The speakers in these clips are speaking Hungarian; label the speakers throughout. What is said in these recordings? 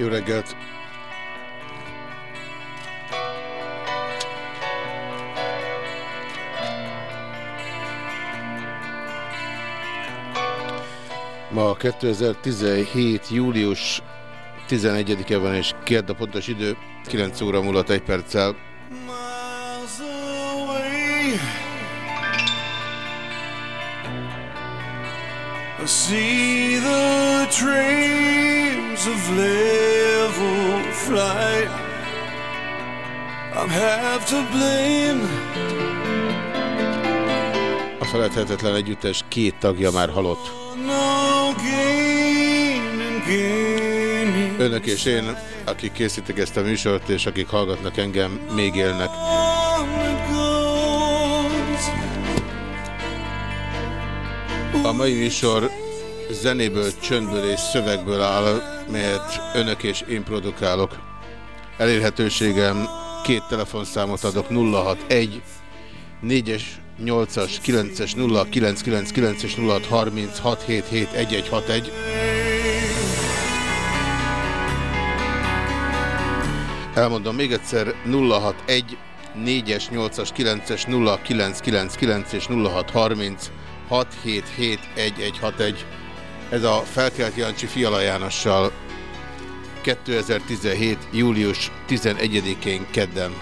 Speaker 1: Jó reggelt! Ma 2017. július 11-e van, és kérd a pontos idő, 9 óra múlott egy perccel. See the dreams of level flight I'm half to blame A feledhetetlen együttes két tagja már halott. Önök és én, akik készítik ezt a műsort, és akik hallgatnak engem, még élnek. A mai műsor zenéből, csöndből és szövegből áll, melyet önök és én produkálok. Elérhetőségem két telefonszámot adok 061 4-es, 8-as, 9-es, 0999 és 0636771161. Elmondom még egyszer 061 4-es, 8-as, 9-es, 0999 és 0630 6771161. Ez a Felkelt Jancsi Fiala Jánossal 2017. július 11-én kedden.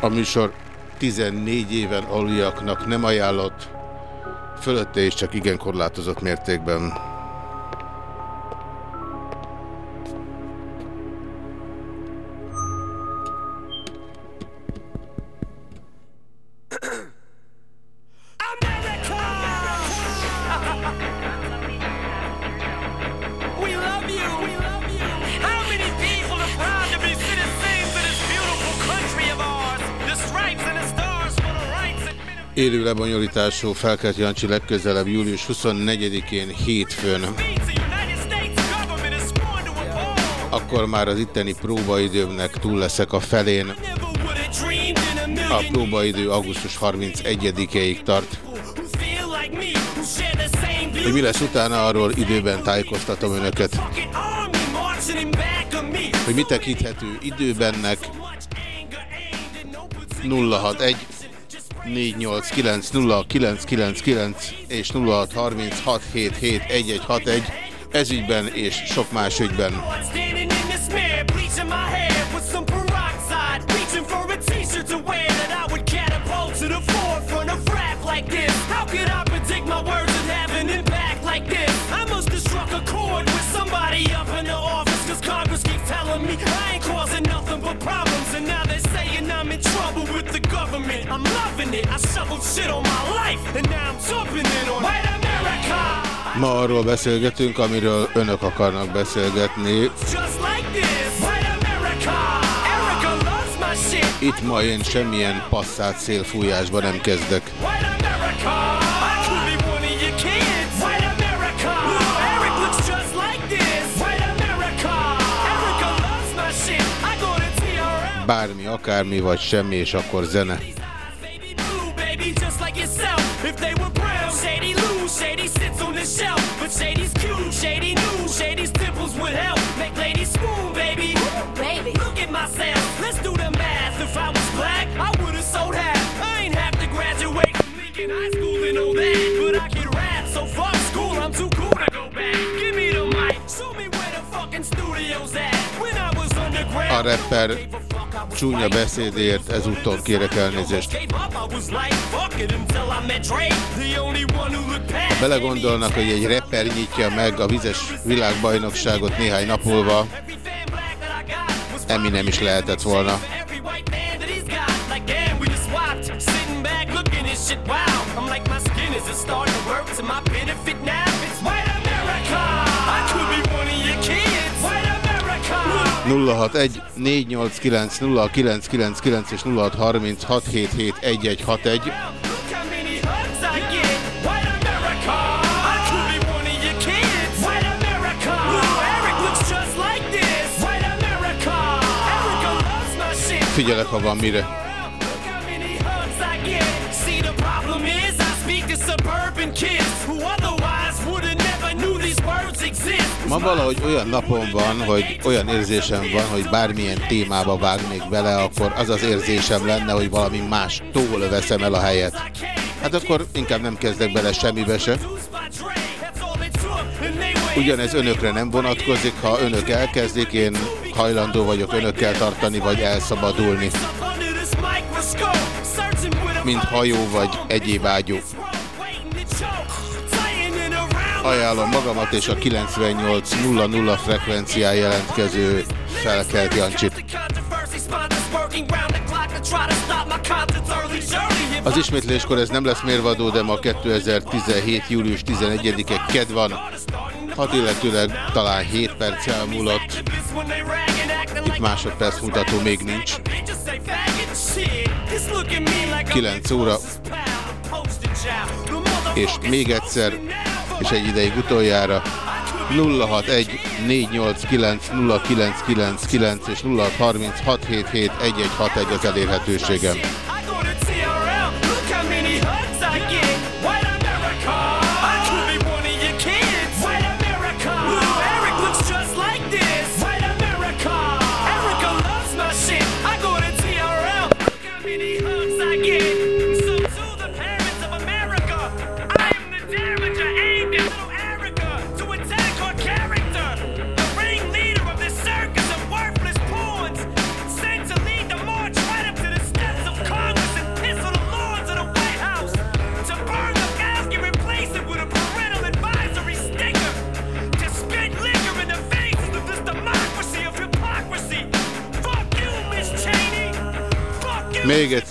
Speaker 1: A műsor 14 éven aluljaknak nem ajánlott, fölötte is csak igen korlátozott mértékben. Élő lebonyolítású Felkelt Jancsi legközelebb július 24-én hétfőn. Akkor már az itteni próbaidőmnek túl leszek a felén. A próbaidő augusztus 31-ig tart. Hogy mi lesz utána, arról időben tájékoztatom önöket. Hogy mit tekinthető időbennek 061 489 és 0636771161 ezügyben és sok más ügyben. It, I shoveled shit on my life And now I'm jumping in on White America. Ma arról beszélgetünk, amiről önök akarnak beszélgetni. Itt ma én semmilyen passzát szélfújásba nem kezdek. bármi, akármi, vagy semmi, és akkor zene. A rapper csúnya beszédért ezúttal kérek elnézést. Ha belegondolnak, hogy egy rapper nyitja meg a vizes világbajnokságot néhány nap múlva, Eminem is lehetett volna. 061 489 0999 és 0636771161. Figyelek, ha van mire. kids who are the Ma valahogy olyan napon van, hogy olyan érzésem van, hogy bármilyen témába vágnék bele, akkor az az érzésem lenne, hogy valami más tól veszem el a helyet. Hát akkor inkább nem kezdek bele semmibe se. Ugyanez önökre nem vonatkozik, ha önök elkezdik, én hajlandó vagyok önökkel tartani, vagy elszabadulni. Mint hajó, vagy egyéb ágyú. Ajánlom magamat és a 98.00 frekvencián jelentkező felkelt Jancsit. Az ismétléskor ez nem lesz mérvadó, de ma 2017. július 11-e ked van. Hat illetőleg talán 7 perc elmúlott. Itt másodperc mutató még nincs. 9 óra. És még egyszer, és egy ideig utoljára 061 489 0999 és 0636771161 az elérhetőségem.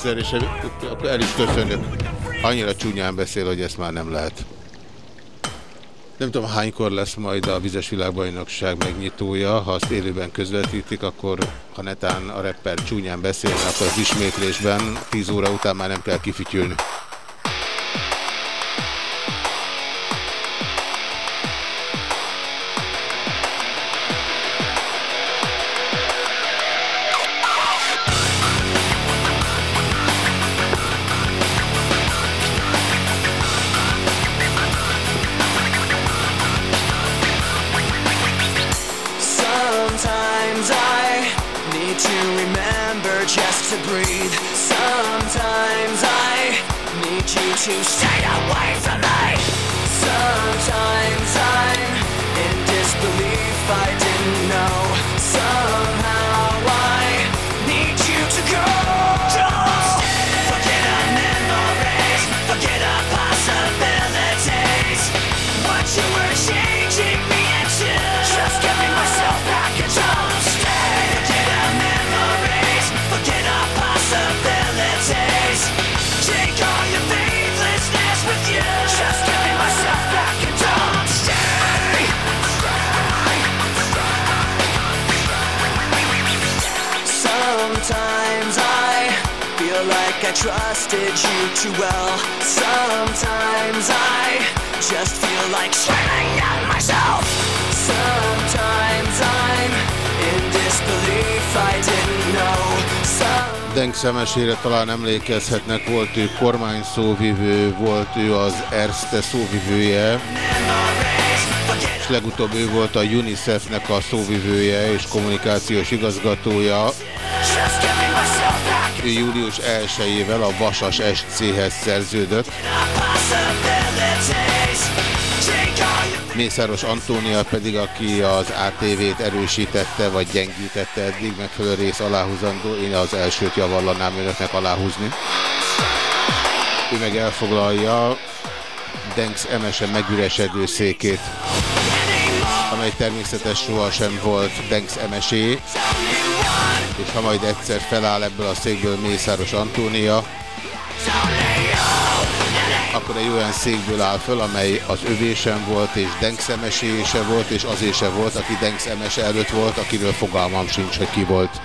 Speaker 1: Egyszer, és akkor el is köszönök. Annyira csúnyán beszél, hogy ezt már nem lehet. Nem tudom, hánykor lesz majd a Vizes Világbajnokság megnyitója. Ha azt élőben közvetítik, akkor ha netán a rapper csúnyán beszélne, akkor az ismétlésben 10 óra után már nem kell Sometimes
Speaker 2: I feel like I trusted you too well. Sometimes I just feel like screaming at myself. Sometimes I'm in disbelief I didn't know. Some
Speaker 3: Denk
Speaker 1: szemesére talán emlékezhetnek, volt ő kormány szóvivő, volt ő az Erste szóvivője. Never és legutóbb ő volt a UNICEF-nek a szóvivője és kommunikációs igazgatója. Ő július 1-ével a Vasas SC-hez szerződött. Mészáros Antónia pedig, aki az ATV-t erősítette, vagy gyengítette eddig, megfelelő rész aláhúzandó, én az elsőt javallanám önöknek aláhúzni. Ő meg elfoglalja Denks emese megüresedő székét, amely természetes sohasem volt Denks emesé, és ha majd egyszer feláll ebből a székből Mészáros Antónia, akkor egy olyan székből áll föl, amely az övésem volt, és Denksemesése volt, és azése volt, aki Denksemese előtt volt, akiről fogalmam sincs, hogy ki volt.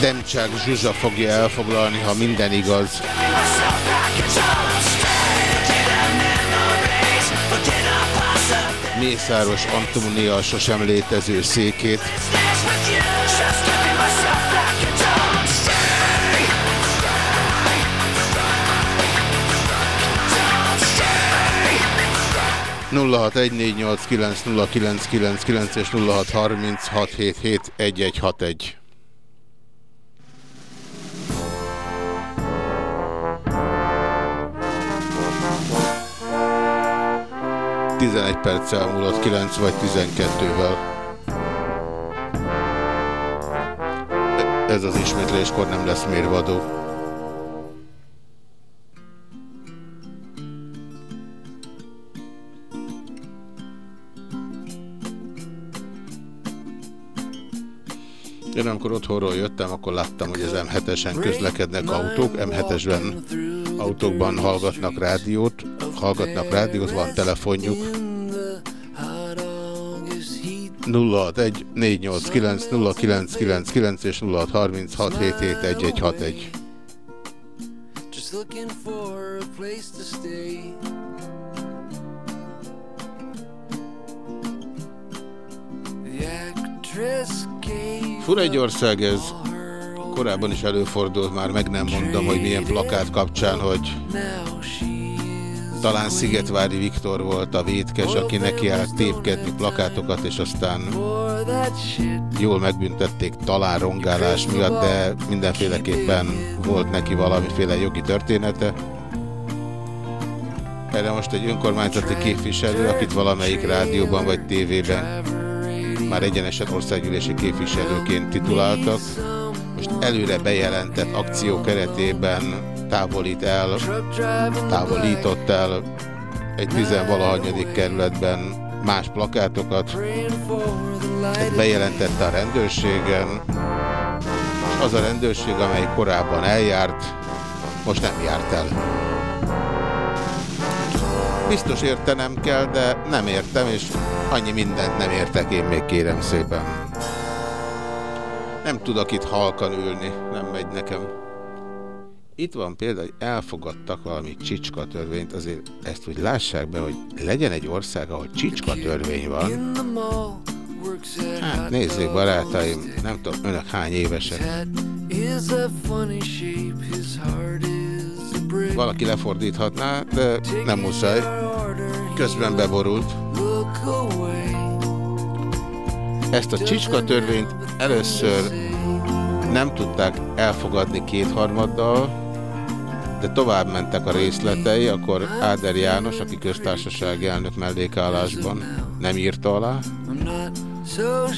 Speaker 1: Demcsák Zsuzsa fogja elfoglalni, ha minden igaz.
Speaker 3: Mészáros Antónia sosem létező székét. 0614890999 és 0636771161. 11 perccel múlott 9 vagy 12-vel. Ez az ismétléskor nem lesz mérvadó. Én amikor otthonról jöttem, akkor láttam, hogy az M7-esen közlekednek autók, M7-esben autókban hallgatnak rádiót, hallgatnak rádiót, van telefonjuk. 061 489 0999 és 0636771161. Just looking for a place to stay. Fura egy ország ez. Korábban is előfordult, már meg nem mondom, hogy milyen plakát kapcsán, hogy talán Szigetvári Viktor volt a vétkes, aki neki állt tépkedni plakátokat, és aztán jól megbüntették talán rongálás miatt, de mindenféleképpen volt neki valamiféle jogi története. Erre most egy önkormányzati képviselő, akit valamelyik rádióban vagy tévében már egyenesen országgyűlési képviselőként tituláltak, most előre bejelentett akció keretében távolít el, távolított el egy tizenvalahanyadik kerületben más plakátokat, ezt bejelentette a rendőrségen, és az a rendőrség, amely korábban eljárt, most nem járt el. Biztos értenem kell, de nem értem, és annyi mindent nem értek én még kérem szépen. Nem tudok itt halkan ülni, nem megy nekem. Itt van például, hogy elfogadtak valami csicska törvényt, azért ezt úgy lássák be, hogy legyen egy ország, ahol csicska törvény van. Hát nézzék barátaim, nem tudom, önök hány évesek. Valaki lefordíthatná, de nem muszáj. Közben beborult. Ezt a csicska törvényt először nem tudták elfogadni kétharmaddal, de tovább mentek a részletei, akkor Áder János, aki köztársasági elnök mellékállásban nem írta alá,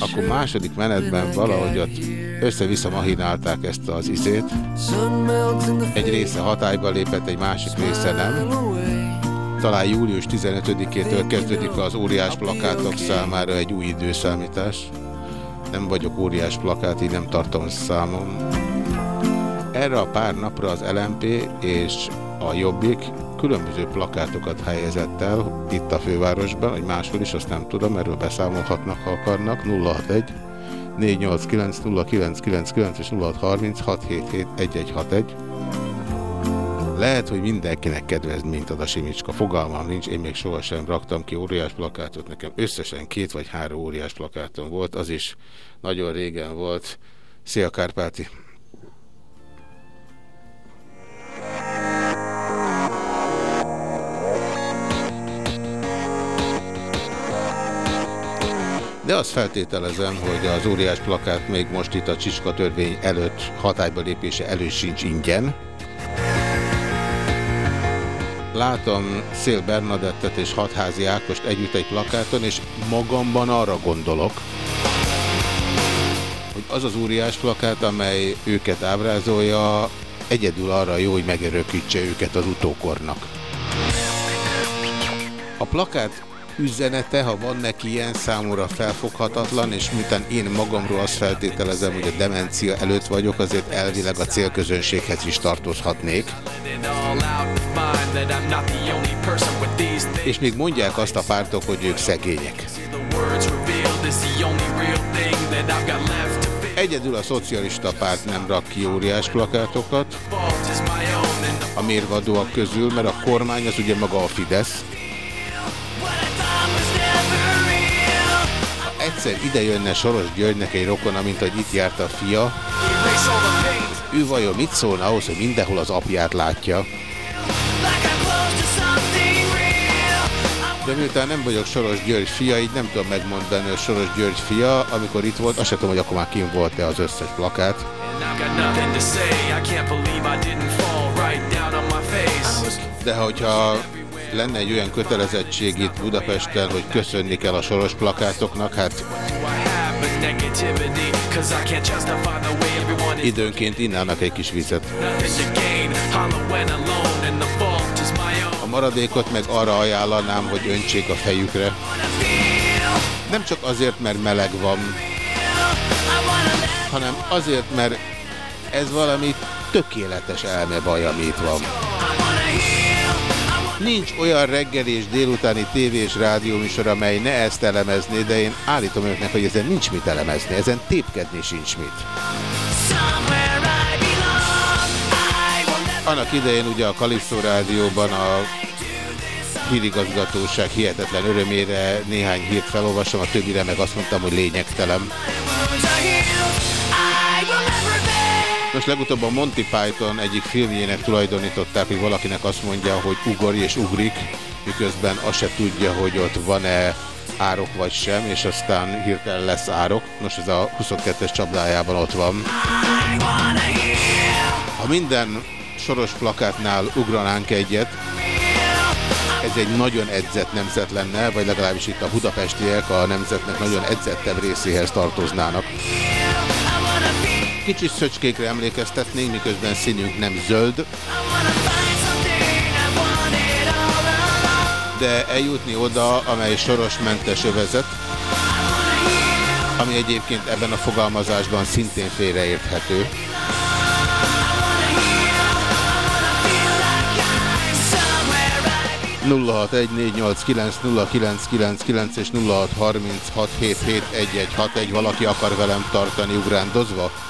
Speaker 3: akkor második menetben valahogy ott össze-vissza mahinálták ezt az izét. Egy része hatályba lépett, egy másik része nem. Talán július 15-től kezdődik az óriás plakátok számára egy új időszámítás. Nem vagyok óriás plakát, így nem tartom számon. Erre a pár napra az LMP és a Jobbik különböző plakátokat helyezett el itt a fővárosban, vagy máshol is, azt nem tudom, erről beszámolhatnak, ha akarnak. 061 489 0999 és 0636771161. Lehet, hogy mindenkinek kedvezményt ad a Simicska. Fogalmam nincs, én még sohasem raktam ki óriás plakátot. Nekem összesen két vagy három óriás plakátom volt, az is nagyon régen volt. Szia Kárpáti! De azt feltételezem, hogy az óriás plakát még most itt a Csicska törvény előtt hatályba lépése előtt sincs ingyen. Látom Szél Bernadettet és Hatházi Ákost együtt egy plakáton, és magamban arra gondolok, hogy az az óriás plakát, amely őket ábrázolja, egyedül arra jó, hogy megörökítse őket az utókornak. A plakát üzenete, ha van neki ilyen számúra felfoghatatlan, és miután én magamról azt feltételezem, hogy a demencia előtt vagyok, azért elvileg a célközönséghez is tartozhatnék. És még mondják azt a pártok, hogy ők szegények. Egyedül a szocialista párt nem rak ki óriás plakátokat a mérvadóak közül, mert a kormány az ugye maga a Fidesz, egyszer ide jönne Soros Györgynek egy rokona, mint hogy itt járt a fia, ő vajon mit szólna ahhoz, hogy mindenhol az apját látja? De miután nem vagyok Soros György fia, így nem tudom megmondani, hogy Soros György fia, amikor itt volt, azt sem tudom, hogy akkor már kim volt-e az összes plakát. De hogyha lenne egy olyan kötelezettség itt Budapesten, hogy köszönni kell a soros plakátoknak, hát időnként innának egy kis vizet. A maradékot meg arra ajánlanám, hogy öntsék a fejükre. Nem csak azért, mert meleg van, hanem azért, mert ez valami tökéletes elmebaj, ami itt van. Nincs olyan reggel és délutáni tévé és rádióműsor, amely ne ezt elemezné, de én állítom önöknek, hogy ezen nincs mit elemezni, ezen tépkedni sincs mit. Annak idején ugye a Kalisztó rádióban a hírigazgatóság hihetetlen örömére néhány hírt felolvasom, a többire meg azt mondtam, hogy lényegtelen. Most legutóbb a Monty Python egyik filmjének tulajdonították, hogy valakinek azt mondja, hogy ugor és ugrik, miközben azt se tudja, hogy ott van-e árok vagy sem, és aztán hirtelen lesz árok. Most ez a 22-es csapdájában ott van. Ha minden soros plakátnál ugranánk egyet, ez egy nagyon edzett nemzet lenne, vagy legalábbis itt a budapestiek a nemzetnek nagyon edzettebb részéhez tartoznának. Kicsit szöcskékre emlékeztetnénk, miközben színünk nem zöld. De eljutni oda, amely sorosmentes övezet, ami egyébként ebben a fogalmazásban szintén félreérthető. 0614890999 és 0636771161 valaki akar velem tartani ugrándozva?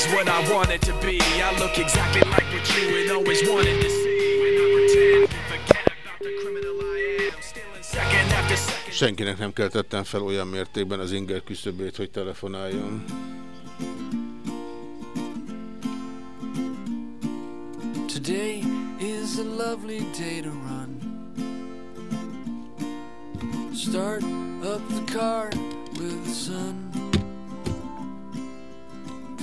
Speaker 3: Is what I want it to be. I look exactly like what you had always wanted to see. When I pretend, forget about the criminal I am. Still in second after second. Senkinek nem keltettem fel olyan mértékben az inger küszöbét, hogy telefonáljon. Today is a lovely day to run. Start up the car with the sun.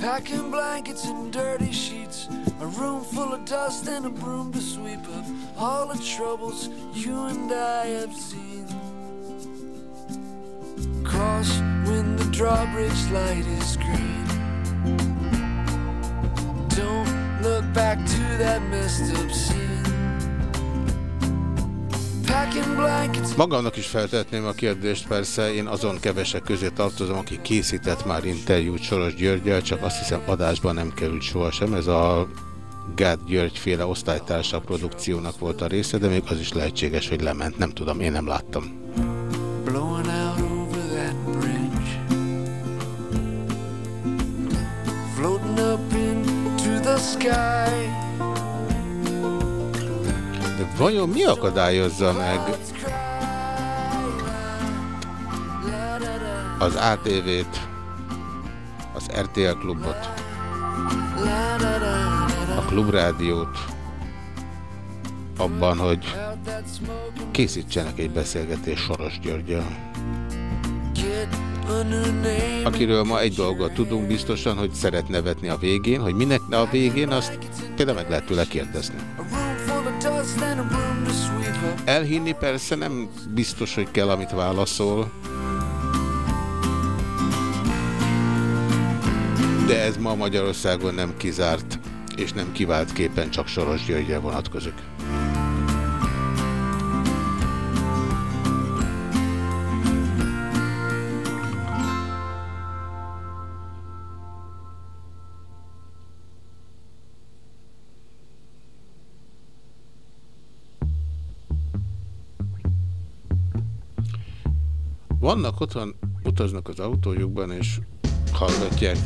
Speaker 3: Packing blankets and dirty sheets, a room full of dust and a broom to sweep up all the troubles you and I have seen. Cross when the drawbridge light is green. Don't look back to that messed up scene. Magamnak is feltetném a kérdést, persze én azon kevesek közé tartozom, aki készített már interjút Soros Györgyel, csak azt hiszem adásban nem került sohasem. Ez a Gát György féle osztálytársa produkciónak volt a része, de még az is lehetséges, hogy lement. Nem tudom, én nem láttam. Vajon mi akadályozza meg az ATV-t, az RTL klubot, a klubrádiót abban, hogy készítsenek egy beszélgetés Soros Györgyel. Akiről ma egy dolgot tudunk biztosan, hogy szeret nevetni a végén, hogy minek a végén, azt például meg lehet tőle kérdezni. Elhinni persze nem biztos, hogy kell, amit válaszol. De ez ma Magyarországon nem kizárt, és nem kivált képen csak Soros Györgyre vonatkozik. Vannak otthon, utaznak az autójukban, és hallgatják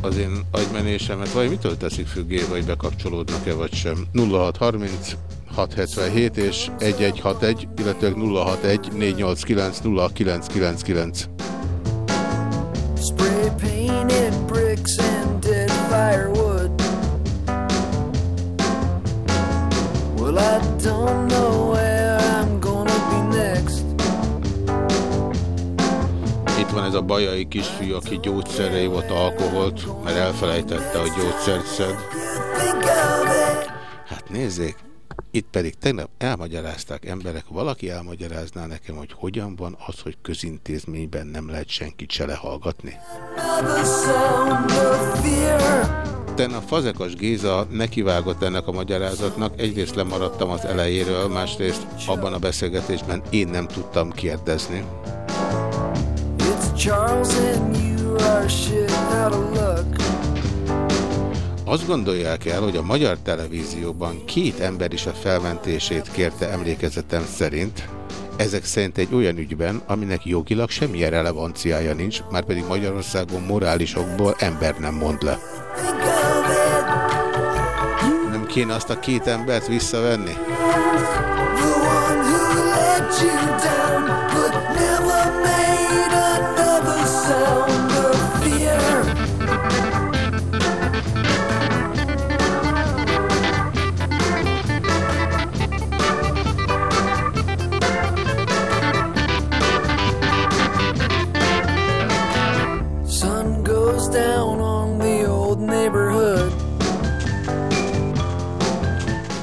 Speaker 3: az én agymenésemet, vagy mitől teszik függé, vagy bekapcsolódnak-e, vagy sem. 0630 677 és 1161, illetve 061 489 0999. Spray painted bricks and dead firewood Well, I don't know van ez a bajai kisfiú, aki gyógyszerre ivott alkoholt, mert elfelejtette, hogy gyógyszert szed. Hát nézzék, itt pedig tegnap elmagyarázták emberek, valaki elmagyarázná nekem, hogy hogyan van az, hogy közintézményben nem lehet senkit se lehallgatni. a Fazekas Géza nekivágott ennek a magyarázatnak, egyrészt lemaradtam az elejéről, másrészt abban a beszélgetésben én nem tudtam kérdezni. Charles and you are shit out of luck. Azt gondolják el, hogy a magyar televízióban két ember is a felmentését kérte emlékezetem szerint, ezek szerint egy olyan ügyben, aminek jogilag semmilyen relevanciája nincs, már pedig Magyarországon morálisokból ember nem mond le. Nem kéne azt a két embert visszavenni?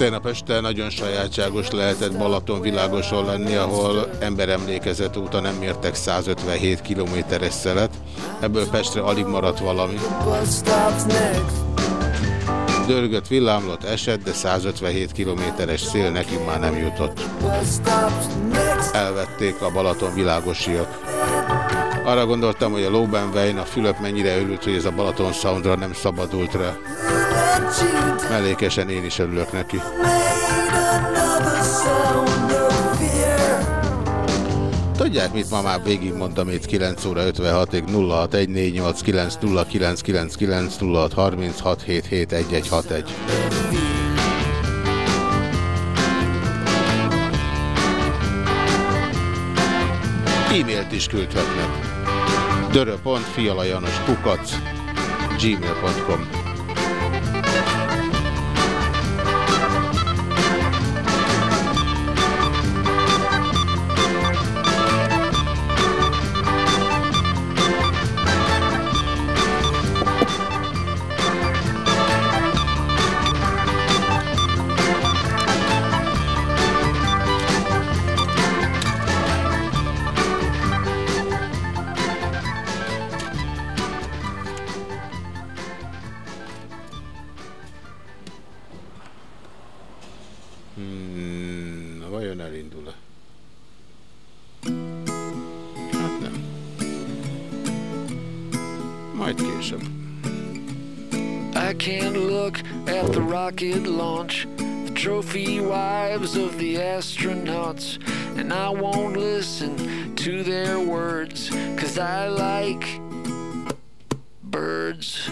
Speaker 3: Tegnap este nagyon sajátságos lehetett Balaton világoson lenni, ahol emberemlékezet óta nem mértek 157 kilométeres szelet. Ebből Pestre alig maradt valami. Dörgött villámlott esett, de 157 kilométeres szél nekünk már nem jutott. Elvették a Balaton világosiak. Arra gondoltam, hogy a Lobenwein, a Fülöp mennyire örült, hogy ez a Balaton Soundra nem szabadult rá. Mellékesen én is örülök neki. Tudják, mit ma már végigmondtam itt 9 óra 56-ig 0614890999 0636771161. E-mailt is küldhetnek. dörö.fialajanos kukac gmail.com
Speaker 4: And I won't listen to their words, cause I like birds.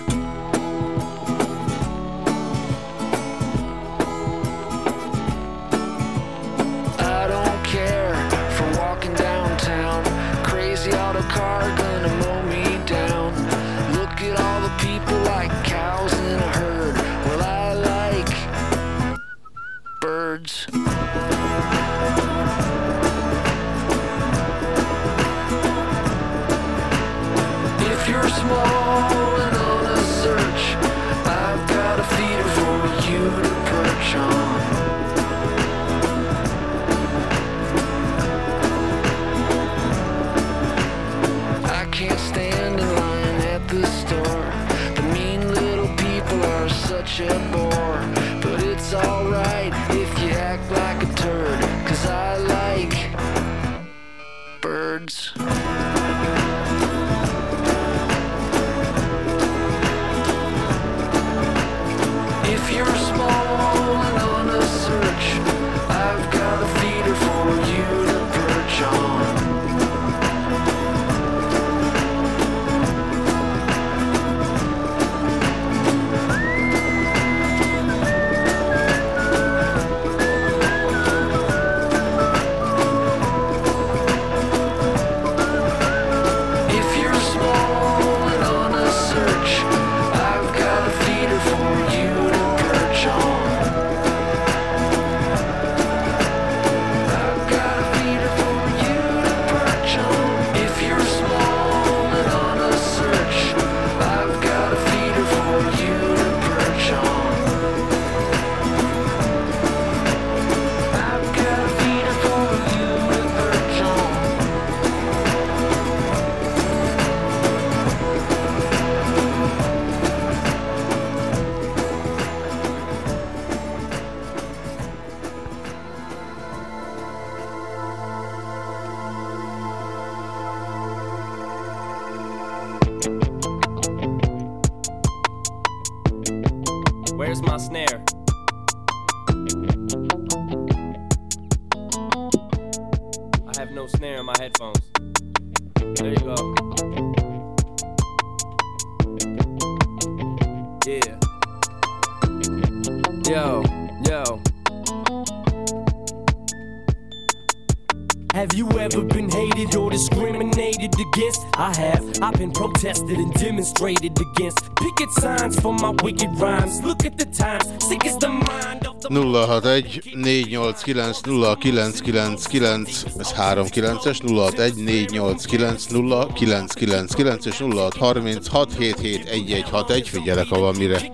Speaker 1: 061 489 0999 ez 39-es 061 489 0999 és 0636 771161 figyelek, ha van mire.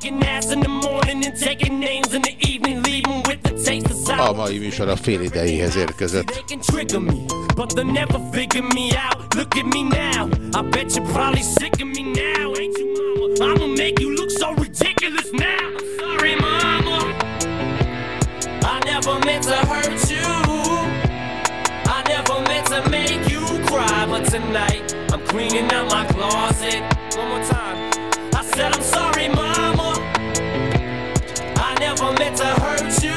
Speaker 1: A mai műsor a fél idejéhez érkezett. But they'll never figure me out. Look at me now. I bet you're probably sick of me now, ain't you, mama? I'ma make you look so ridiculous now. Sorry, mama. I never meant to hurt you. I never meant to make you cry. But tonight, I'm cleaning out my closet. One more time. I said, I'm sorry, mama. I never meant to hurt you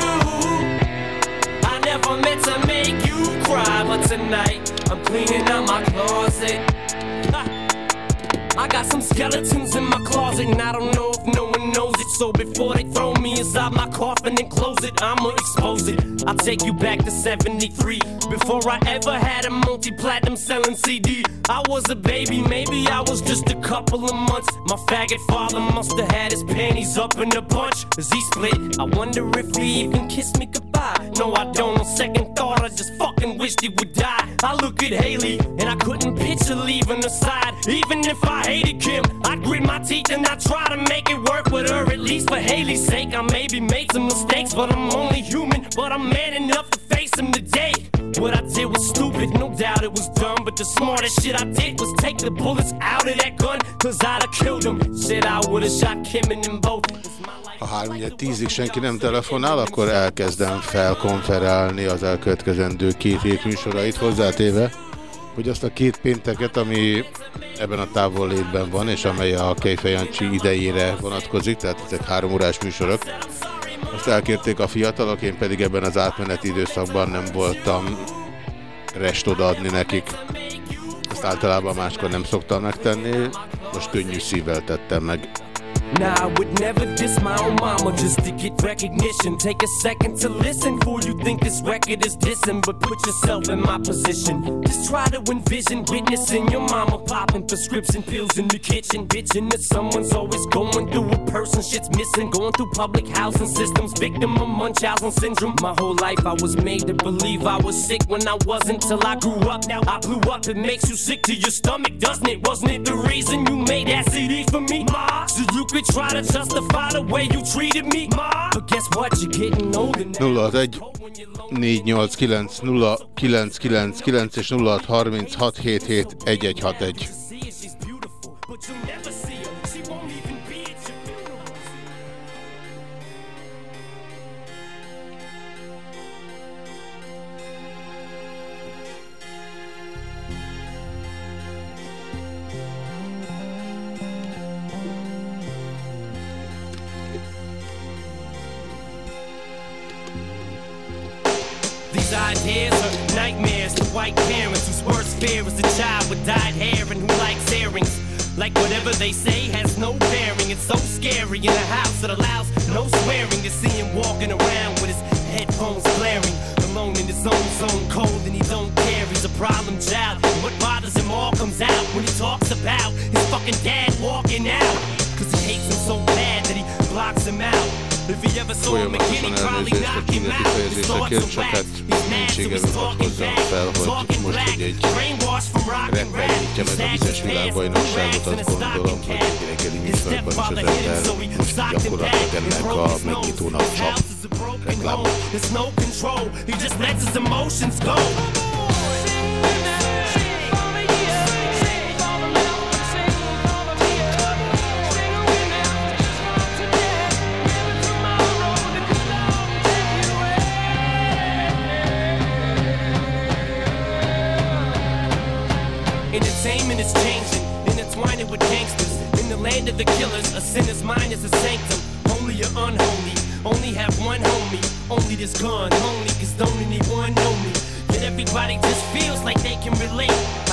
Speaker 1: I never meant to make you cry, but tonight I'm cleaning out my closet. I got some skeletons in my closet, and I don't know if no. So before they throw me inside my coffin and close it, I'ma expose it. I'll take you back to 73. Before I ever had a multi platinum selling CD, I was a baby, maybe I was just a couple of months. My faggot father must have had his panties up in a bunch. As he split, I wonder if he even kissed me goodbye. No, I don't. On second thought, I just fucking wished he would die. I look at Haley, and I couldn't picture leaving her side. Even if I hated Kim, I'd grit my teeth and I'd try to make it work with her. At least for Haley's sake, I maybe made some mistakes, but I'm only human. But I'm man enough to them today. What I did was stupid, no doubt it was dumb. But the smartest shit I did was take the bullets out of that gun, cause I'd have killed him. Shit, I would've shot Kim and them both. Ha 3-10-ig senki nem telefonál, akkor elkezdem felkonferálni az elkövetkezendő két hét műsorait hozzátéve, hogy azt a két pénteket, ami ebben a távol létben van, és amely a Kejfejancsi idejére vonatkozik, tehát ezek három órás műsorok, azt elkérték a fiatalok, én pedig ebben az átmeneti időszakban nem voltam rest odaadni nekik. Ezt általában máskor nem szoktam megtenni, most könnyű szívvel tettem meg. Now I would never diss my own mama just to get recognition. Take a second to listen before you think this record is dissing, but put yourself in my position. Just try to envision witnessing your mama popping prescription pills in the kitchen, bitching that someone's always going through a person shit's missing, going through public housing systems, victim of Munchausen syndrome. My whole life I was made to believe I was sick when I wasn't till I grew up. Now I blew up. It makes you sick to your stomach, doesn't it? Wasn't it the reason you made that CD for me, ma? So you could try to justify the way you treated me. But guess what? You're getting older now. 061 489 0999 és 0636 fear is a child with dyed hair and who likes earrings. Like whatever they say has no bearing. It's so scary in a house that allows no swearing to see him walking around with his headphones blaring. Alone in his own zone, cold and he don't care. He's a problem child. And what bothers him all comes out when he talks about his fucking dad walking out. Cause he hates him so bad that he blocks him out. Folyamatosan elnézést a csúnya kifejezésekért, csak hát minőségem volt hozzám fel, hogy most, hogy egy rapper nyitja meg a vizes világbajnokságot, azt gondolom, hogy egy reggeli műsorban is az ember most gyakorlatilag ennek a megnyitónak csap reklámot. Land of the killers. A sinner's mind is a sanctum. Only you're unholy. Only have one homie, only this gun, only cause don't anyone know me. Yet everybody just feels like they can relate.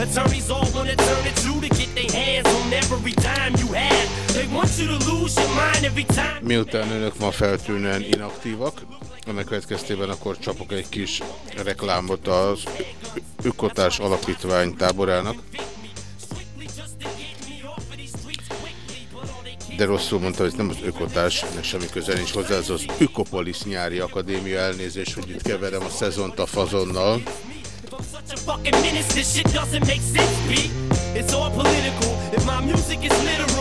Speaker 1: attorneys all wanna turn it you to get their hands on every dime you have. They want you to lose your mind every time.
Speaker 3: Miután önök ma feltűnően inaktívak, ennek következtében akkor csapok egy kis reklámot az Ökotárs Alapítvány táborának. De rosszul mondta, hogy nem az Ökotárs, ennek semmi köze nincs hozzá, ez az Ökopolis nyári akadémia elnézés, hogy itt keverem a szezont a fazonnal.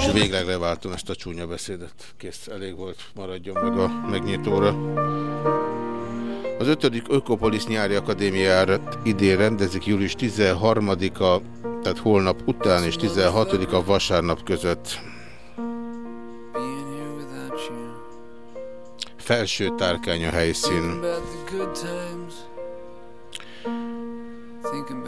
Speaker 3: És végleg leváltom ezt a csúnya beszédet. Kész, elég volt, maradjon meg a megnyitóra. Az 5. Ökopolis nyári akadémiára idén rendezik július 13-a, tehát holnap után és 16-a vasárnap között. Felső tárkány a helyszín.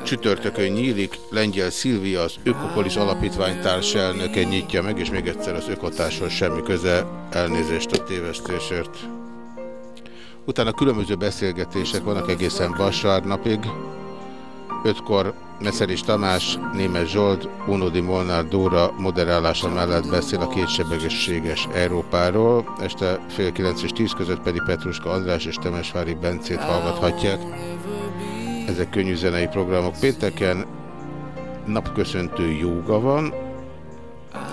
Speaker 3: Csütörtökön nyílik, Lengyel Szilvia az Ökopolis Alapítvány társelnöke nyitja meg, és még egyszer az ökotárshoz semmi köze, elnézést a tévesztésért. Utána különböző beszélgetések vannak egészen vasárnapig. Ötkor Meszeris Tamás, Némes Zsolt, Unodi Molnár Dóra moderálása mellett beszél a kétsebességes Európáról. Este fél kilenc és tíz között pedig Petruska András és Temesvári Bencét hallgathatják. Ezek könnyű zenei programok. Pénteken napköszöntő jóga van,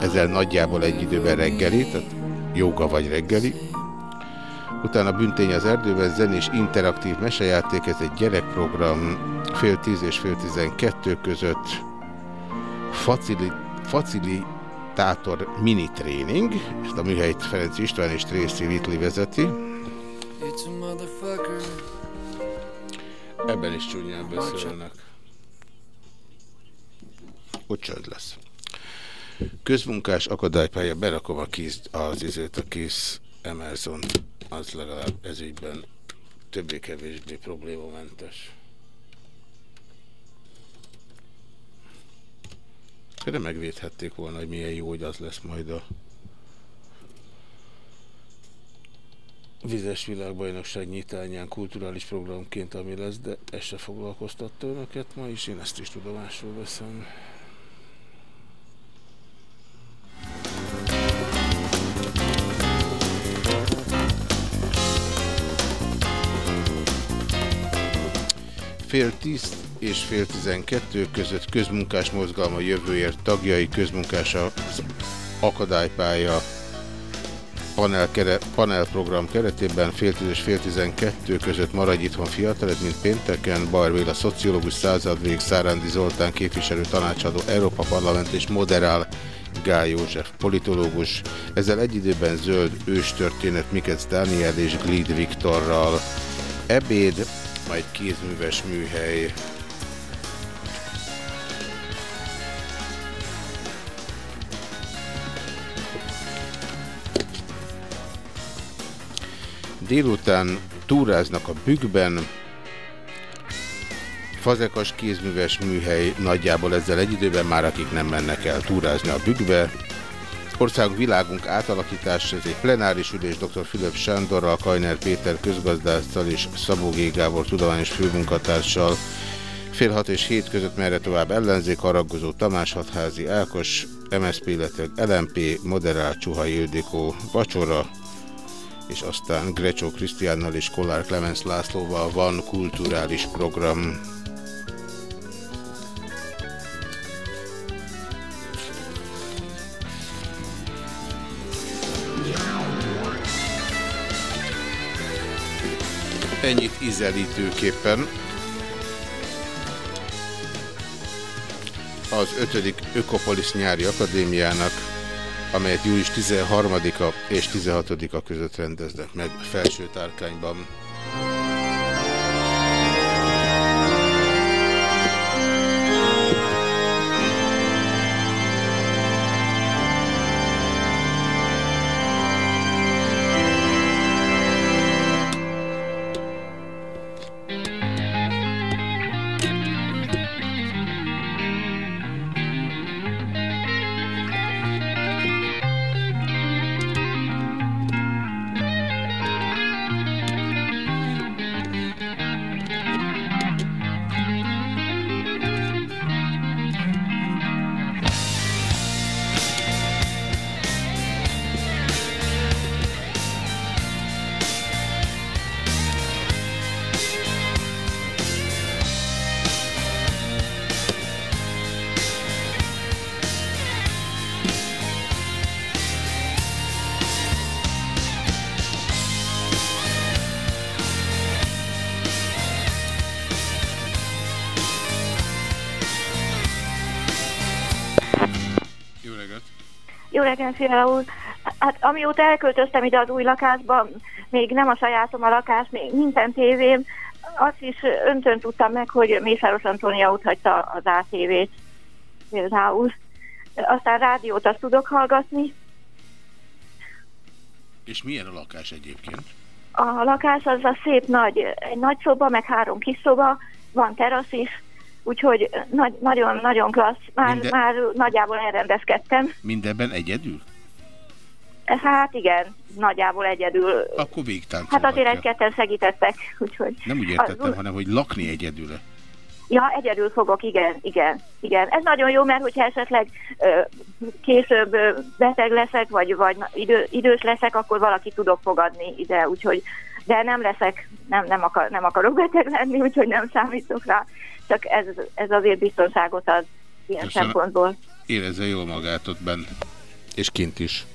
Speaker 3: ezzel nagyjából egy időben reggeli, tehát jóga vagy reggeli. Utána büntény az erdőben, zenés interaktív mesejáték, ez egy gyerekprogram, fél tíz és fél tizenkettő között. Facili, facilitátor mini tréning, ezt a műhelyt Ferenc István és Tracy Whitley vezeti. Ebben is csúnyán beszélnek. Ott csönd lesz. Közmunkás akadálypálya, berakom a kis, az izét a kis Emerson, az legalább ezügyben többé-kevésbé problémamentes. De megvédhették volna, hogy milyen jó, hogy az lesz majd a vizes világbajnokság nyitányán kulturális programként, ami lesz, de ez se foglalkoztatta önöket ma is, én ezt is tudomásul veszem. Fél tíz és fél tizenkettő között közmunkás mozgalma jövőért tagjai közmunkás akadálypálya panel kere, panelprogram keretében fél tíz és fél tizenkettő között maradj itthon fiatal, mint pénteken, Barbéla szociológus, századvég, Szárándi Zoltán képviselő tanácsadó, Európa Parlament és moderál Gály József politológus. Ezzel egy időben zöld őstörténet Mikec Dániel és Glid Viktorral. Ebéd, majd kézműves műhely. Délután túráznak a bükkben, fazekas kézműves műhely nagyjából ezzel egy időben már akik nem mennek el túrázni a bükkbe. Országunk világunk átalakítás, ez egy plenáris ülés dr. Fülöp Sándorral, Kajner Péter közgazdásztal és Szabó G. Gábor tudományos főmunkatársal. Fél hat és hét között merre tovább ellenzék, haragozó Tamás Hatházi Ákos, MSZP, illetve LMP, moderál Csuha Ildikó, vacsora, és aztán Grecsó Krisztiánnal és Kollár Clemens Lászlóval van kulturális program. Ennyit ízelítőképpen. Az 5. Ökopolis Nyári Akadémiának amelyet július 13-a és 16-a között rendeznek meg felső tárkányban.
Speaker 5: Reggelt, Fiala úr! Hát amióta elköltöztem ide az új lakásba, még nem a sajátom a lakás, még minden tévém, azt is öntön tudtam meg, hogy Mészáros Antónia ott hagyta az ATV-t például. Aztán rádiót azt tudok hallgatni.
Speaker 3: És milyen a lakás egyébként?
Speaker 5: A lakás az a szép nagy, egy nagy szoba, meg három kis szoba, van terasz is, úgyhogy nagyon-nagyon klassz. Már, Minden... már nagyjából elrendezkedtem.
Speaker 3: Mindenben egyedül?
Speaker 5: Hát igen, nagyjából egyedül.
Speaker 3: Akkor végtán.
Speaker 5: Hát azért egy-ketten segítettek, úgyhogy...
Speaker 3: Nem úgy értettem, az... hanem hogy lakni egyedül -e.
Speaker 5: Ja, egyedül fogok, igen, igen, igen. Ez nagyon jó, mert hogyha esetleg ö, később ö, beteg leszek, vagy, vagy idő, idős leszek, akkor valaki tudok fogadni ide, úgyhogy de nem leszek, nem, nem, akar, nem akarok beteg lenni, úgyhogy nem számítok rá. Csak ez, ez azért biztonságot ad ilyen Köszönöm. szempontból.
Speaker 3: Érezze jól magát ott benne. És kint is.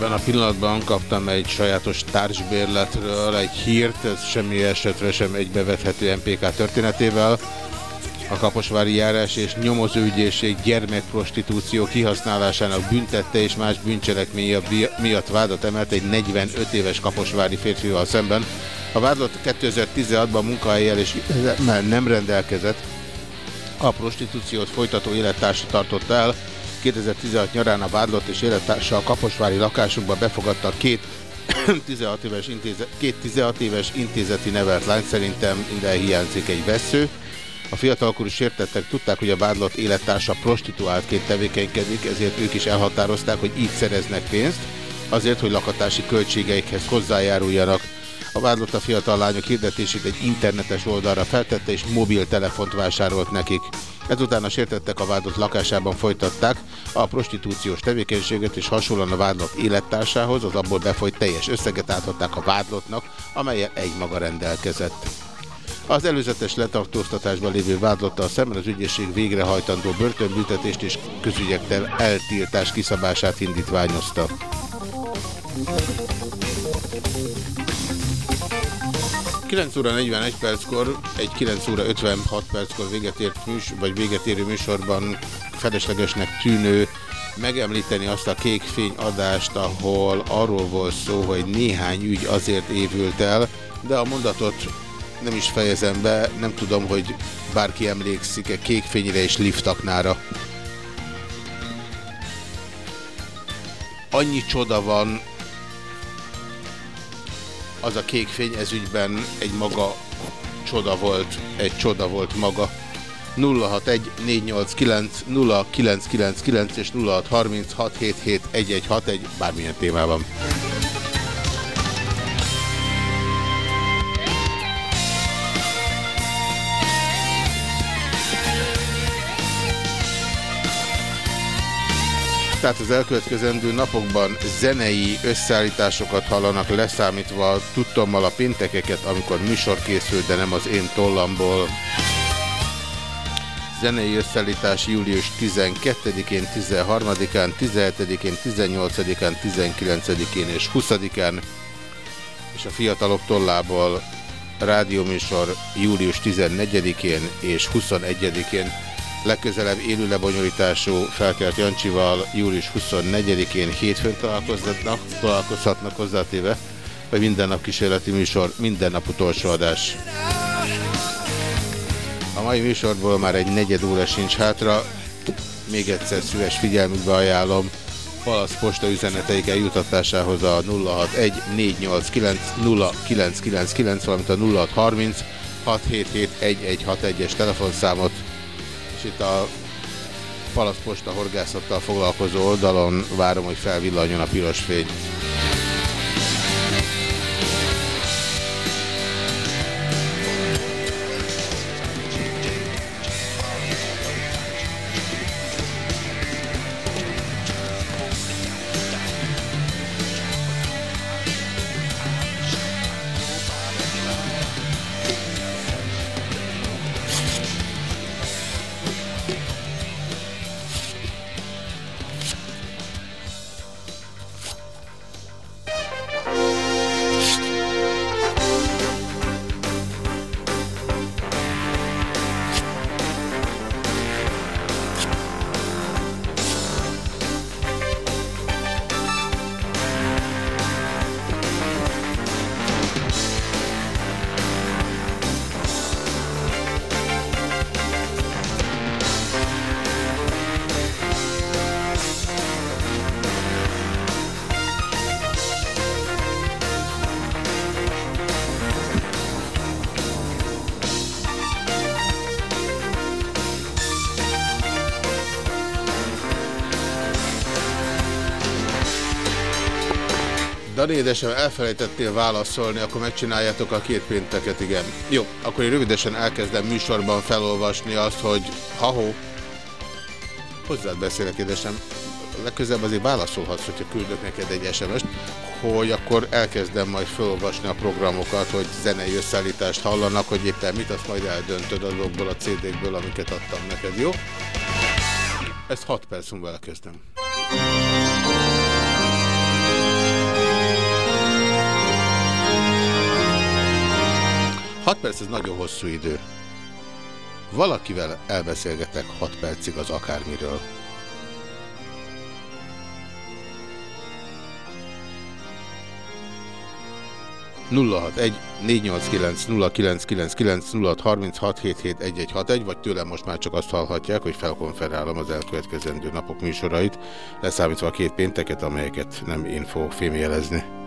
Speaker 3: Ebben a pillanatban kaptam egy sajátos társbérletről egy hírt, ez semmi esetre sem egybevethető MPK történetével. A Kaposvári járás és nyomozóügyészség gyermekprostitúció kihasználásának büntette és más bűncselekmény miatt vádat emelt egy 45 éves kaposvári férfival szemben. A vádlott 2016-ban munkahelyel és nem rendelkezett. A prostitúciót folytató élettársa tartotta el, 2016 nyarán a vádlott és élettársa a Kaposvári lakásunkba befogadta két 16 éves, intéze, két 16 éves intézeti nevelt lány, szerintem innen hiányzik egy vesző. A fiatalkorú sértettek tudták, hogy a vádlott élettársa prostituáltként tevékenykedik, ezért ők is elhatározták, hogy így szereznek pénzt, azért, hogy lakatási költségeikhez hozzájáruljanak. A vádlott a fiatal lányok hirdetését egy internetes oldalra feltette, és mobiltelefont vásárolt nekik. Ezután a sértettek a vádott lakásában folytatták a prostitúciós tevékenységet, és hasonlóan a vádlott élettársához az abból befolyt teljes összeget átadták a vádlottnak, amelyel egy maga rendelkezett. Az előzetes letartóztatásban lévő vádlottal szemben az ügyészség végrehajtandó börtönbüntetést és közügyek eltiltás kiszabását indítványozta. 9 óra 41 perckor, egy 9 óra 56 perckor véget ért műs, vagy véget érő műsorban feleslegesnek tűnő megemlíteni azt a kékfény adást, ahol arról volt szó, hogy néhány ügy azért évült el, de a mondatot nem is fejezem be, nem tudom, hogy bárki emlékszik-e kékfényre és liftaknára. Annyi csoda van az a kék fény ezügyben egy maga csoda volt, egy csoda volt maga. 061 489 0999 és 0636771161 bármilyen témában. Tehát az elkövetkezendő napokban zenei összeállításokat hallanak leszámítva tudtommal a péntekeket, amikor műsor készül, de nem az én tollamból. Zenei összeállítás július 12-én, 13-án, 17-én, 18-án, 19-én és 20-án, és a fiatalok tollából rádióműsor július 14-én és 21-én. Legközelebb élő lebonyolítású felkelt Jancsival július 24-én hétfőn találkozhatnak, találkozhatnak hozzátéve, hogy minden nap kísérleti műsor, minden nap utolsó adás. A mai műsorból már egy negyed óra sincs hátra, még egyszer szüves figyelmükbe ajánlom, Palasz posta üzeneteik eljutatásához a 061 489 0999, valamint a 0630 677 es telefonszámot és a palaszposta horgászattal foglalkozó oldalon várom, hogy felvillanjon a piros fény. Édesem, elfelejtettél válaszolni, akkor megcsináljátok a két pénteket, igen. Jó, akkor én rövidesen elkezdem műsorban felolvasni azt, hogy ha-ho, hozzád beszélek, édesem, legközelebb azért válaszolhatsz, hogyha küldök neked egy SMS-t, hogy akkor elkezdem majd felolvasni a programokat, hogy zenei összeállítást hallanak, hogy éppen mit, azt majd eldöntöd azokból a CD-kből, amiket adtam neked, jó? Ezt 6 perc múlva elkezdem. 6 perc ez nagyon hosszú idő. Valakivel elbeszélgetek 6 percig az akármiről. egy 489 0999 0636771161, vagy tőlem most már csak azt hallhatják, hogy felkonferálom az elkövetkezendő napok műsorait, leszámítva a két pénteket, amelyeket nem én fogok fémjelezni.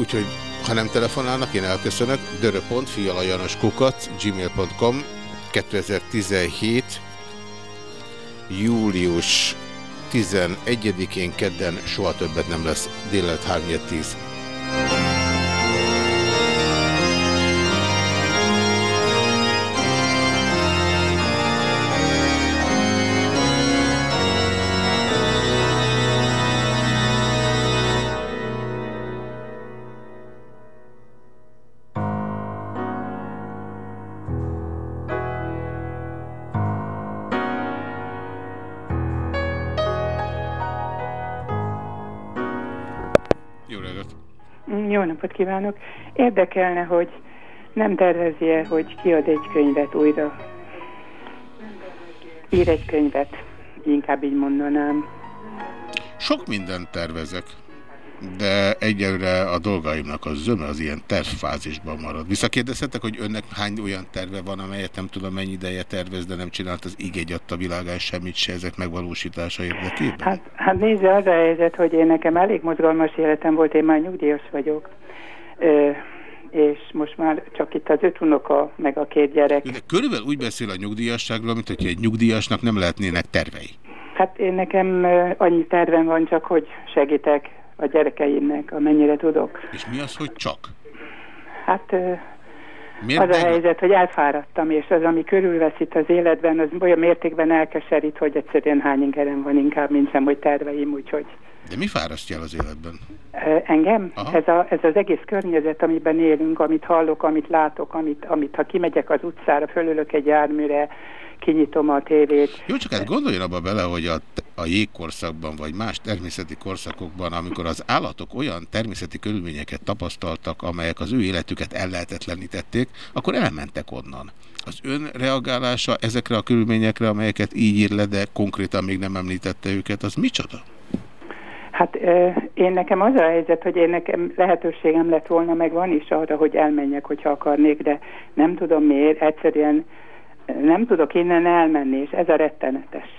Speaker 3: Úgyhogy ha nem telefonálnak, én elköszönök. dörö.fialajanoskukat gmail.com 2017 július 11-én kedden soha többet nem lesz délelt 3 10.
Speaker 6: napot kívánok! Érdekelne, hogy nem tervezi-e, hogy kiad egy könyvet újra? Ír egy könyvet, inkább így mondanám.
Speaker 3: Sok mindent tervezek de egyelőre a dolgaimnak a zöme az ilyen tervfázisban marad. Visszakérdezhetek, hogy önnek hány olyan terve van, amelyet nem tudom mennyi ideje tervez, de nem csinált az igény adta világán semmit se ezek megvalósítása érdekében?
Speaker 6: Hát, hát nézze, az a helyzet, hogy én nekem elég mozgalmas életem volt, én már nyugdíjas vagyok. És most már csak itt az öt unoka, meg a két gyerek.
Speaker 3: De körülbelül úgy beszél a nyugdíjasságról, mint hogy egy nyugdíjasnak nem lehetnének tervei.
Speaker 6: Hát én nekem annyi tervem van csak, hogy segítek a gyerekeimnek, amennyire tudok.
Speaker 3: És mi az, hogy csak?
Speaker 6: Hát Miért az a helyzet, hogy elfáradtam, és az, ami körülvesz itt az életben, az olyan mértékben elkeserít, hogy egyszerűen hány ingerem van inkább, mint sem, hogy terveim, úgyhogy...
Speaker 3: De mi fárasztja el az életben?
Speaker 6: Engem? Ez, a, ez az egész környezet, amiben élünk, amit hallok, amit látok, amit, amit ha kimegyek az utcára, fölülök egy járműre, kinyitom a tévét.
Speaker 3: Jó, csak hát gondoljon abba bele, hogy a, a jégkorszakban, vagy más természeti korszakokban, amikor az állatok olyan természeti körülményeket tapasztaltak, amelyek az ő életüket ellehetetlenítették, akkor elmentek onnan. Az ön reagálása ezekre a körülményekre, amelyeket így ír le, de konkrétan még nem említette őket, az micsoda?
Speaker 6: Hát én nekem az a helyzet, hogy én nekem lehetőségem lett volna, meg van is arra, hogy elmenjek, hogyha akarnék, de nem tudom miért, egyszerűen nem tudok innen elmenni, és ez a rettenetes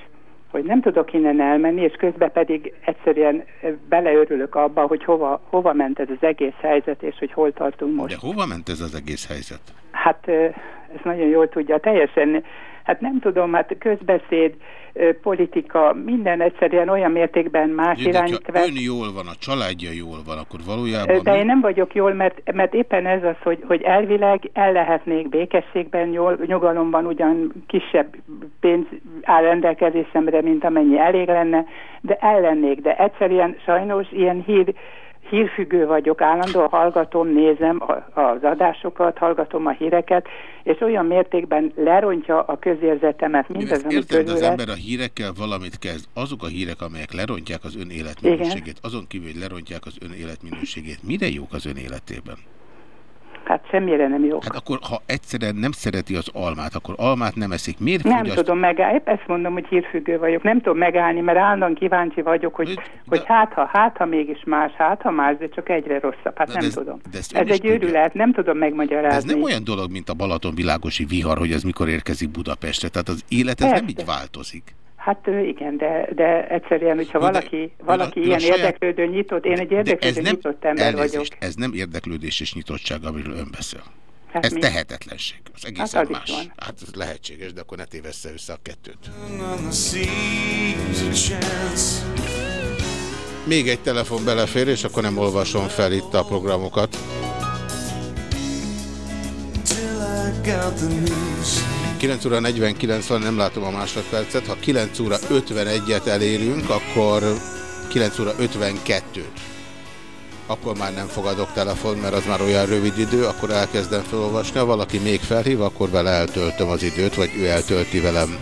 Speaker 6: hogy nem tudok innen elmenni, és közben pedig egyszerűen beleörülök abba, hogy hova, hova ment ez az egész helyzet, és hogy hol tartunk most.
Speaker 3: De hova ment ez az egész helyzet?
Speaker 6: Hát ezt nagyon jól tudja. Teljesen hát nem tudom, hát közbeszéd, politika, minden egyszerűen olyan mértékben más Jö,
Speaker 3: irányt vett. ön jól van, a családja jól van, akkor valójában...
Speaker 6: De én nem vagyok jól, mert, mert éppen ez az, hogy, hogy elvileg el lehetnék békességben, jól, nyugalomban ugyan kisebb pénz áll rendelkezésemre, mint amennyi elég lenne, de ellennék, de egyszerűen sajnos ilyen hír hírfüggő vagyok, állandóan hallgatom, nézem az adásokat, hallgatom a híreket, és olyan mértékben lerontja a közérzetemet mindez,
Speaker 3: amit Érted, az ember a hírekkel valamit kezd. Azok a hírek, amelyek lerontják az ön életminőségét, Igen. azon kívül, hogy lerontják az ön életminőségét, mire jók az ön életében?
Speaker 6: Hát semmire nem jó.
Speaker 3: Hát akkor, ha egyszerűen nem szereti az almát, akkor almát nem eszik. Miért
Speaker 6: Nem fogyaszt... tudom megállni, épp ezt mondom, hogy hírfüggő vagyok. Nem tudom megállni, mert állandóan kíváncsi vagyok, hogy, de... hogy hát ha, hát ha mégis más, hát ha más, de csak egyre rosszabb. Hát de nem ez, tudom. De ez egy őrület, nem tudom megmagyarázni.
Speaker 3: Ez nem olyan dolog, mint a Balaton világosi vihar, hogy ez mikor érkezik Budapestre. Tehát az élet ez Persze. nem így változik.
Speaker 6: Hát igen, de, de egyszerűen, hogyha de, valaki, valaki de, ilyen saját... érdeklődő nyitott, én egy érdeklődő nem, nyitott ember elnézést, vagyok.
Speaker 3: Ez nem érdeklődés és nyitottság, amiről ön beszél. Hát ez mi? tehetetlenség. Az egészen hát az más. Van. Hát ez lehetséges, de akkor ne tévessze össze a kettőt. Még egy telefon belefér, és akkor nem olvasom fel itt a programokat. 9 óra 49 van, nem látom a másodpercet. Ha 9 óra 51-et elérünk, akkor 9 óra 52-t. Akkor már nem fogadok telefon, mert az már olyan rövid idő, akkor elkezdem felolvasni. Ha valaki még felhív, akkor vele eltöltöm az időt, vagy ő eltölti velem.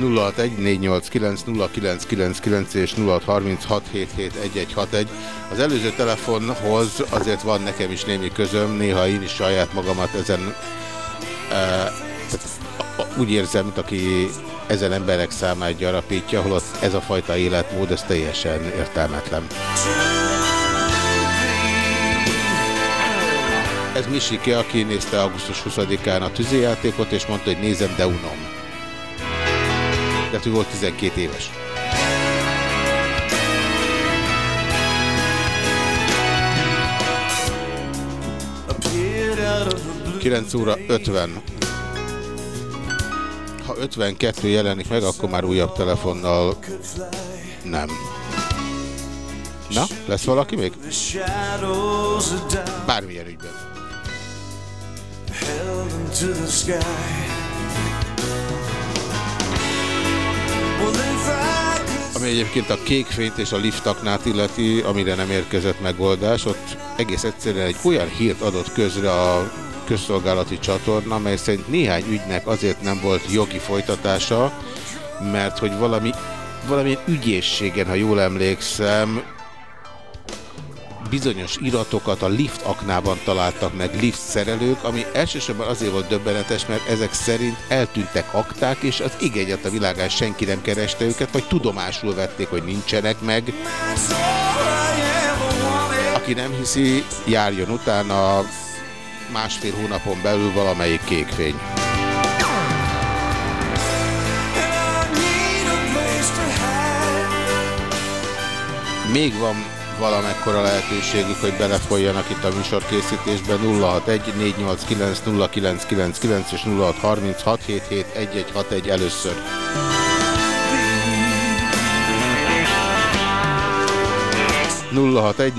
Speaker 3: 0614890999 és 0636771161. Az előző telefonhoz azért van nekem is némi közöm, néha én is saját magamat ezen e, úgy érzem, mint aki ezen emberek számát gyarapítja, holott ez a fajta életmód, ez teljesen értelmetlen. Ez Misike, aki nézte augusztus 20-án a tűzijátékot, és mondta, hogy nézem, de unom. Tehát ő volt 12 éves. Kilenc óra 50. Ha 52 jelenik meg, akkor már újabb telefonnal nem. Na, lesz valaki még? Bármilyen ügyben. Held into the sky Egyébként a kékfényt és a liftaknát illeti, amire nem érkezett megoldás, ott egész egyszerűen egy olyan hírt adott közre a közszolgálati csatorna, mely szerint néhány ügynek azért nem volt jogi folytatása, mert hogy valami, valami ügyészségen, ha jól emlékszem, bizonyos iratokat a lift aknában találtak meg lift szerelők, ami elsősorban azért volt döbbenetes, mert ezek szerint eltűntek akták, és az igényet a világán senki nem kereste őket, vagy tudomásul vették, hogy nincsenek meg. Aki nem hiszi, járjon utána másfél hónapon belül valamelyik kékfény. Még van valamekkora lehetőségük, hogy belefoljanak itt a műsorkészítésbe 061 489 0999 és 0636771161 először. nulla hat egy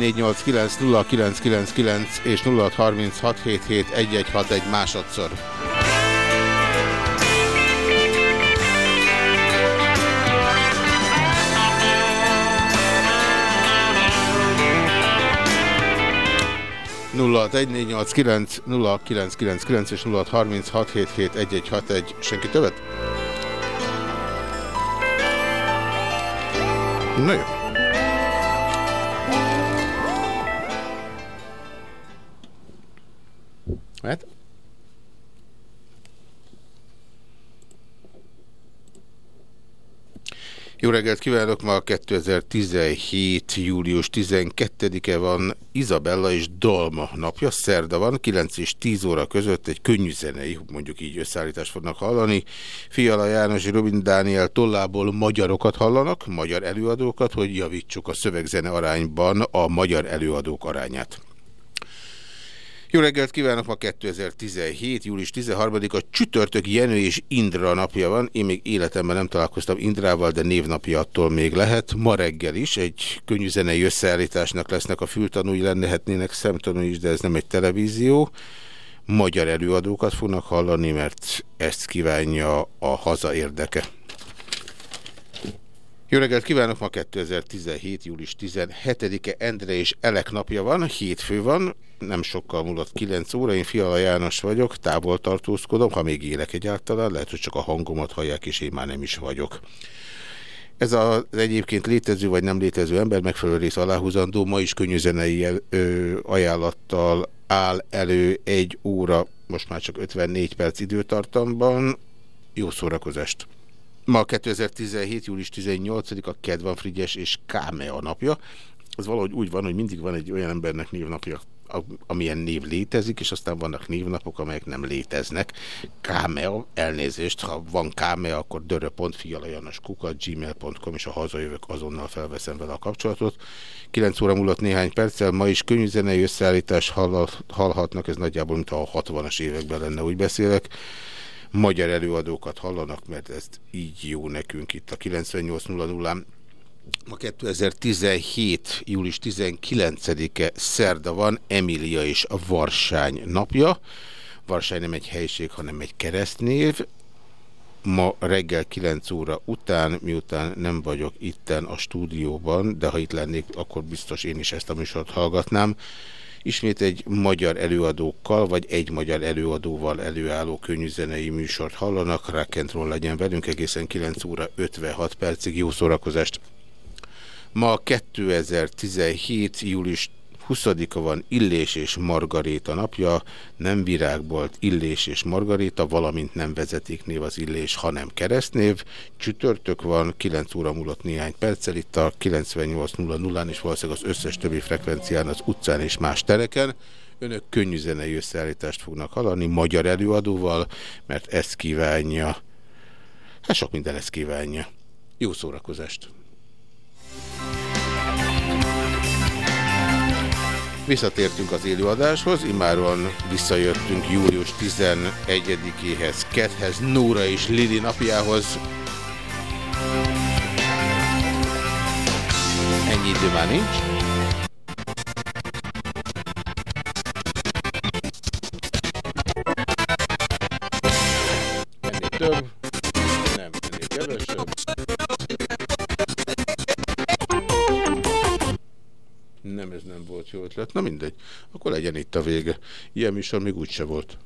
Speaker 3: 061489 0999 és 0636771161. Senki többet? Na jó. Hát? Jó reggelt kívánok! Ma 2017. július 12-e van Izabella és Dalma napja, szerda van, 9 és 10 óra között egy könnyű zenei, mondjuk így összeállítást fognak hallani. Fiala János és Robin Dániel tollából magyarokat hallanak, magyar előadókat, hogy javítsuk a szövegzene arányban a magyar előadók arányát. Jó reggelt kívánok, ma 2017. július 13-a csütörtök Jenő és Indra napja van. Én még életemben nem találkoztam Indrával, de névnapja attól még lehet. Ma reggel is egy könnyűzenei összeállításnak lesznek a fültanúi, lennehetnének szemtanúi is, de ez nem egy televízió. Magyar előadókat fognak hallani, mert ezt kívánja a haza érdeke. Jó reggelt kívánok! Ma 2017. július 17-e Endre és Elek napja van, hétfő van, nem sokkal múlott 9 óra, én Fiala János vagyok, távol tartózkodom, ha még élek egyáltalán, lehet, hogy csak a hangomat hallják, és én már nem is vagyok. Ez az egyébként létező vagy nem létező ember megfelelő rész aláhúzandó, ma is könnyűzenei ajánlattal áll elő egy óra, most már csak 54 perc időtartamban. Jó szórakozást! Ma 2017. július 18-a Kedvan Frigyes és Kámea napja. Az valahogy úgy van, hogy mindig van egy olyan embernek névnapja, amilyen név létezik, és aztán vannak névnapok, amelyek nem léteznek. Kámea, elnézést, ha van kámea, akkor dörö.fialajanoskukat, gmail.com, és a hazajövök, azonnal felveszem vele a kapcsolatot. 9 óra múlott néhány perccel, ma is könnyűzenei összeállítás hallhatnak, ez nagyjából, mint a 60-as években lenne, úgy beszélek. Magyar előadókat hallanak, mert ezt így jó nekünk itt a 98.00-án. Ma 2017. július 19-e szerda van, Emilia és a Varsány napja. Varsány nem egy helység, hanem egy keresztnév. Ma reggel 9 óra után, miután nem vagyok itten a stúdióban, de ha itt lennék, akkor biztos én is ezt a műsort hallgatnám. Ismét egy magyar előadókkal, vagy egy magyar előadóval előálló könnyűzenei műsort hallanak. Rákentról legyen velünk egészen 9 óra 56 percig. Jó szórakozást! Ma 2017. július 20-a van Illés és Margaréta napja, nem virágbolt Illés és Margaréta, valamint nem vezetéknév az Illés, hanem keresztnév. Csütörtök van, 9 óra múlott néhány perccel itt a 98.00-án és valószínűleg az összes többi frekvencián az utcán és más tereken. Önök könnyű zenei összeállítást fognak hallani magyar előadóval, mert ezt kívánja. Hát sok minden ezt kívánja. Jó szórakozást! Visszatértünk az élőadáshoz, immáron visszajöttünk július 11-éhez, Kethez, Nóra és Lili napjához. Ennyi idő már nincs. Volt jó ötlet. Na mindegy. Akkor legyen itt a vége. Ilyen műsor még úgyse volt.